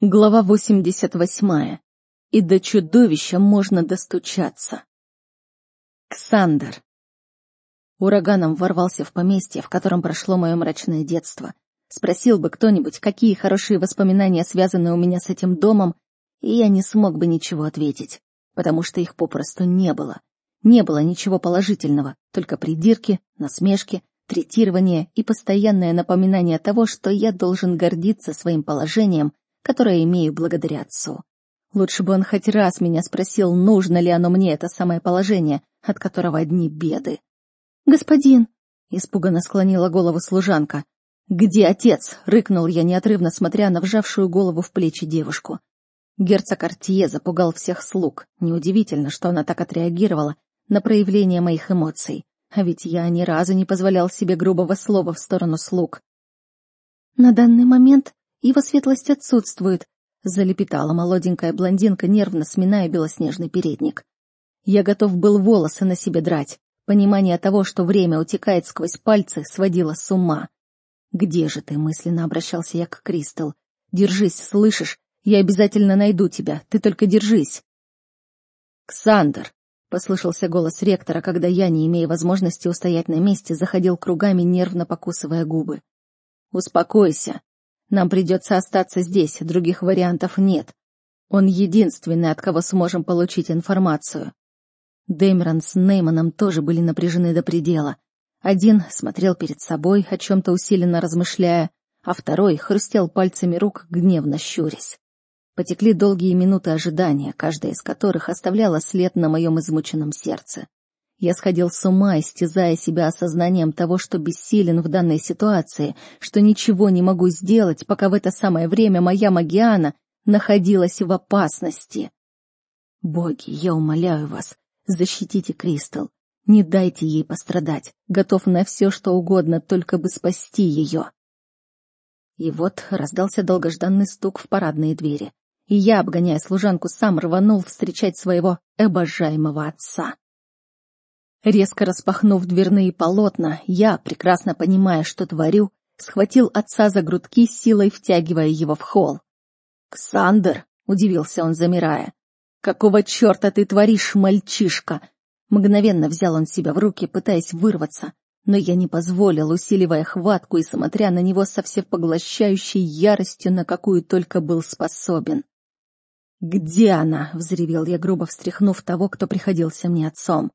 Глава 88. И до чудовища можно достучаться. Ксандер. Ураганом ворвался в поместье, в котором прошло мое мрачное детство. Спросил бы кто-нибудь, какие хорошие воспоминания связаны у меня с этим домом, и я не смог бы ничего ответить, потому что их попросту не было. Не было ничего положительного, только придирки, насмешки, третирование и постоянное напоминание того, что я должен гордиться своим положением которое имею благодаря отцу. Лучше бы он хоть раз меня спросил, нужно ли оно мне, это самое положение, от которого одни беды. «Господин!» — испуганно склонила голову служанка. «Где отец?» — рыкнул я, неотрывно смотря на вжавшую голову в плечи девушку. Герцог Артье запугал всех слуг. Неудивительно, что она так отреагировала на проявление моих эмоций. А ведь я ни разу не позволял себе грубого слова в сторону слуг. «На данный момент его светлость отсутствует», — залепетала молоденькая блондинка, нервно сминая белоснежный передник. Я готов был волосы на себе драть. Понимание того, что время утекает сквозь пальцы, сводило с ума. «Где же ты?» — мысленно обращался я к Кристал. «Держись, слышишь? Я обязательно найду тебя. Ты только держись». «Ксандр!» — послышался голос ректора, когда я, не имея возможности устоять на месте, заходил кругами, нервно покусывая губы. «Успокойся. Нам придется остаться здесь, других вариантов нет. Он единственный, от кого сможем получить информацию. Дэмерон с Нейманом тоже были напряжены до предела. Один смотрел перед собой, о чем-то усиленно размышляя, а второй хрустел пальцами рук, гневно щурясь. Потекли долгие минуты ожидания, каждая из которых оставляла след на моем измученном сердце. Я сходил с ума, истязая себя осознанием того, что бессилен в данной ситуации, что ничего не могу сделать, пока в это самое время моя Магиана находилась в опасности. Боги, я умоляю вас, защитите Кристал. Не дайте ей пострадать. Готов на все, что угодно, только бы спасти ее. И вот раздался долгожданный стук в парадные двери. И я, обгоняя служанку, сам рванул встречать своего обожаемого отца. Резко распахнув дверные полотна, я, прекрасно понимая, что творю, схватил отца за грудки, силой втягивая его в холл. «Ксандр!» — удивился он, замирая. «Какого черта ты творишь, мальчишка?» Мгновенно взял он себя в руки, пытаясь вырваться, но я не позволил, усиливая хватку и смотря на него со всепоглощающей яростью, на какую только был способен. «Где она?» — взревел я, грубо встряхнув того, кто приходился мне отцом.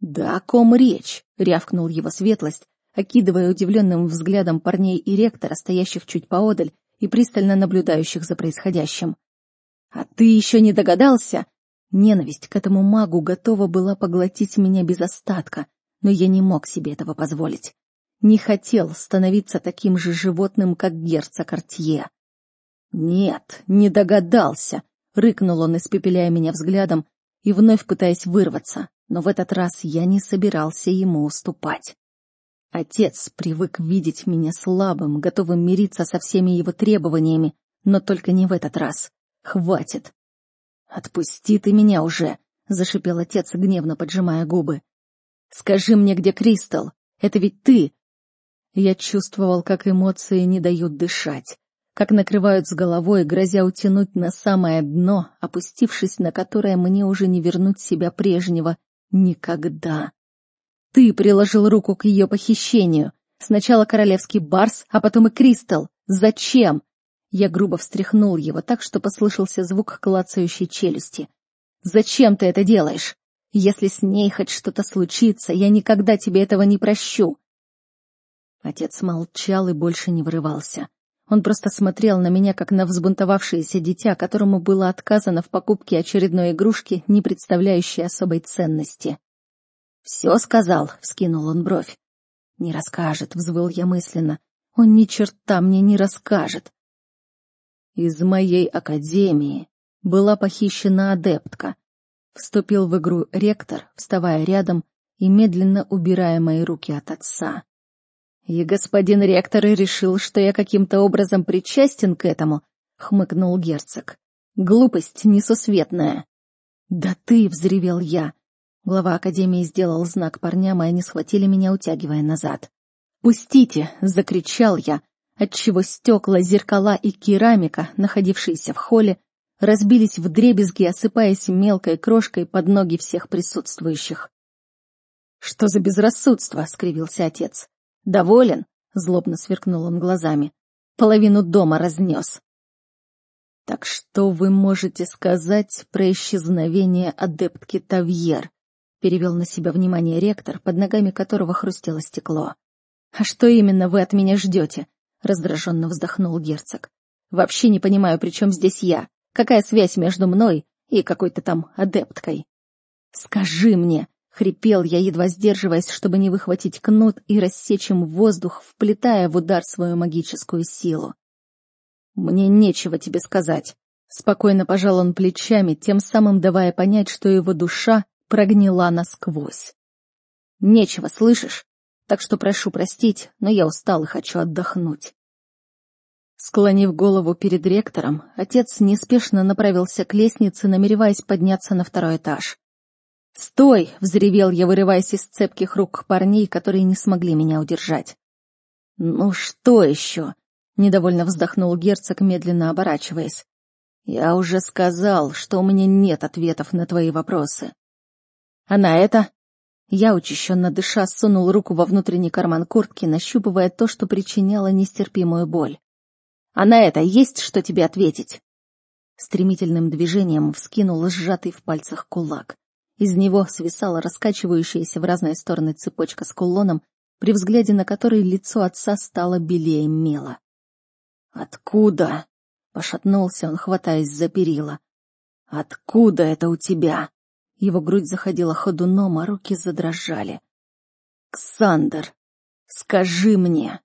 «Да о ком речь?» — рявкнул его светлость, окидывая удивленным взглядом парней и ректора, стоящих чуть поодаль и пристально наблюдающих за происходящим. «А ты еще не догадался?» Ненависть к этому магу готова была поглотить меня без остатка, но я не мог себе этого позволить. Не хотел становиться таким же животным, как герцог Артье. «Нет, не догадался!» — рыкнул он, испепеляя меня взглядом и вновь пытаясь вырваться но в этот раз я не собирался ему уступать. Отец привык видеть меня слабым, готовым мириться со всеми его требованиями, но только не в этот раз. Хватит. «Отпусти ты меня уже!» — зашипел отец, гневно поджимая губы. «Скажи мне, где Кристал? Это ведь ты!» Я чувствовал, как эмоции не дают дышать как накрывают с головой, грозя утянуть на самое дно, опустившись на которое мне уже не вернуть себя прежнего, Никогда. Ты приложил руку к ее похищению. Сначала королевский барс, а потом и Кристал. Зачем? Я грубо встряхнул его так, что послышался звук клацающей челюсти. Зачем ты это делаешь? Если с ней хоть что-то случится, я никогда тебе этого не прощу. Отец молчал и больше не врывался. Он просто смотрел на меня, как на взбунтовавшееся дитя, которому было отказано в покупке очередной игрушки, не представляющей особой ценности. «Все сказал», — вскинул он бровь. «Не расскажет», — взвыл я мысленно. «Он ни черта мне не расскажет». Из моей академии была похищена адептка. Вступил в игру ректор, вставая рядом и медленно убирая мои руки от отца. «И господин ректор решил, что я каким-то образом причастен к этому», — хмыкнул герцог. «Глупость несусветная». «Да ты!» — взревел я. Глава академии сделал знак парням, и они схватили меня, утягивая назад. «Пустите!» — закричал я, отчего стекла, зеркала и керамика, находившиеся в холле, разбились в дребезги, осыпаясь мелкой крошкой под ноги всех присутствующих. «Что за безрассудство?» — скривился отец. «Доволен?» — злобно сверкнул он глазами. «Половину дома разнес». «Так что вы можете сказать про исчезновение адептки Тавьер?» — перевел на себя внимание ректор, под ногами которого хрустело стекло. «А что именно вы от меня ждете?» — раздраженно вздохнул герцог. «Вообще не понимаю, при чем здесь я. Какая связь между мной и какой-то там адепткой?» «Скажи мне!» — хрипел я, едва сдерживаясь, чтобы не выхватить кнут и рассечь им воздух, вплетая в удар свою магическую силу. «Мне нечего тебе сказать». Спокойно пожал он плечами, тем самым давая понять, что его душа прогнила насквозь. «Нечего, слышишь? Так что прошу простить, но я устал и хочу отдохнуть». Склонив голову перед ректором, отец неспешно направился к лестнице, намереваясь подняться на второй этаж. «Стой!» — взревел я, вырываясь из цепких рук парней, которые не смогли меня удержать. «Ну что еще?» — недовольно вздохнул герцог, медленно оборачиваясь. «Я уже сказал, что у меня нет ответов на твои вопросы». «А на это?» Я, учащенно дыша, сунул руку во внутренний карман куртки, нащупывая то, что причиняло нестерпимую боль. «А на это есть что тебе ответить?» Стремительным движением вскинул сжатый в пальцах кулак. Из него свисала раскачивающаяся в разные стороны цепочка с кулоном, при взгляде на который лицо отца стало белее мела. «Откуда?» — пошатнулся он, хватаясь за перила. «Откуда это у тебя?» Его грудь заходила ходуном, а руки задрожали. «Ксандр, скажи мне!»